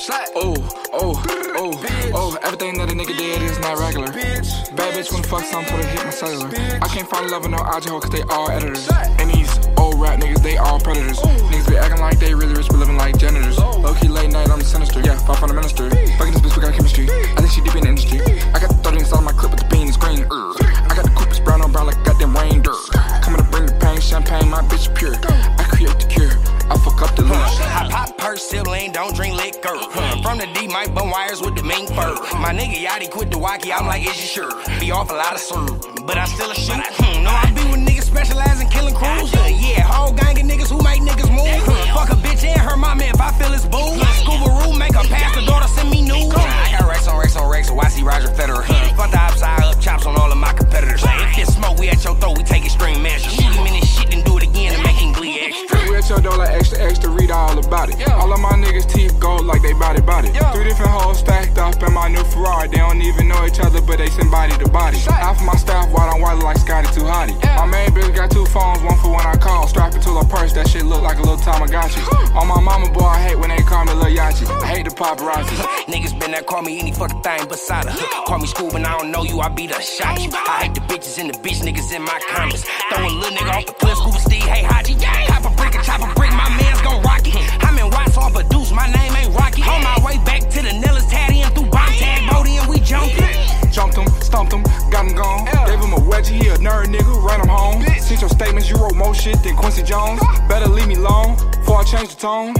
Oh, oh, oh, oh, everything that a nigga did is not regular. Bad bitch wanna fuck some till they hit my cellular. I can't find love in no IG hoe cause they all editors. And these old rap niggas, they all predators. Niggas be acting like they really rich, I sibling, don't drink liquor. From the D, Mike bum wires with the mink fur. My nigga Yachty quit the walkie, I'm like, is you sure? Be off a lot of serve, but I still a shoot. Hmm. No, I be with niggas specialize in killing crews. Uh, yeah, whole gang of niggas who make niggas move. Fuck a bitch and her mama if I feel it's boo. Scuba Roo, make her pass the daughter, send me news. I got racks on racks on racks, so I see Roger Federer. Fuck the upside up chops on all of my competitors. If it's smoke, we at your throat, we take extreme measures. Shoot him in his shit and do it again to make him bleed extra. We at your door like extra, extra, read all about it. All of my niggas teeth gold like they body body. Three different hoes stacked up in my new Ferrari. They don't even know each other, but they send body to body. Half of my staff white on white like Scotty too hottie. My main bitch got two phones, one for when I call. Strap it to her purse, that shit look like a little Tamagotchi. On my mama, boy, I hate when they call me Lil Yachty. I hate the paparazzi. Niggas been there, call me any fucking thing beside her. Call me school when I don't know you, I beat her shot you. I hate the bitches and the bitch niggas in my comments. Throw a little nigga off the cliff, Scuba Steve, hey Haji. Shit than Quincy Jones. Better leave me alone before I change the tone.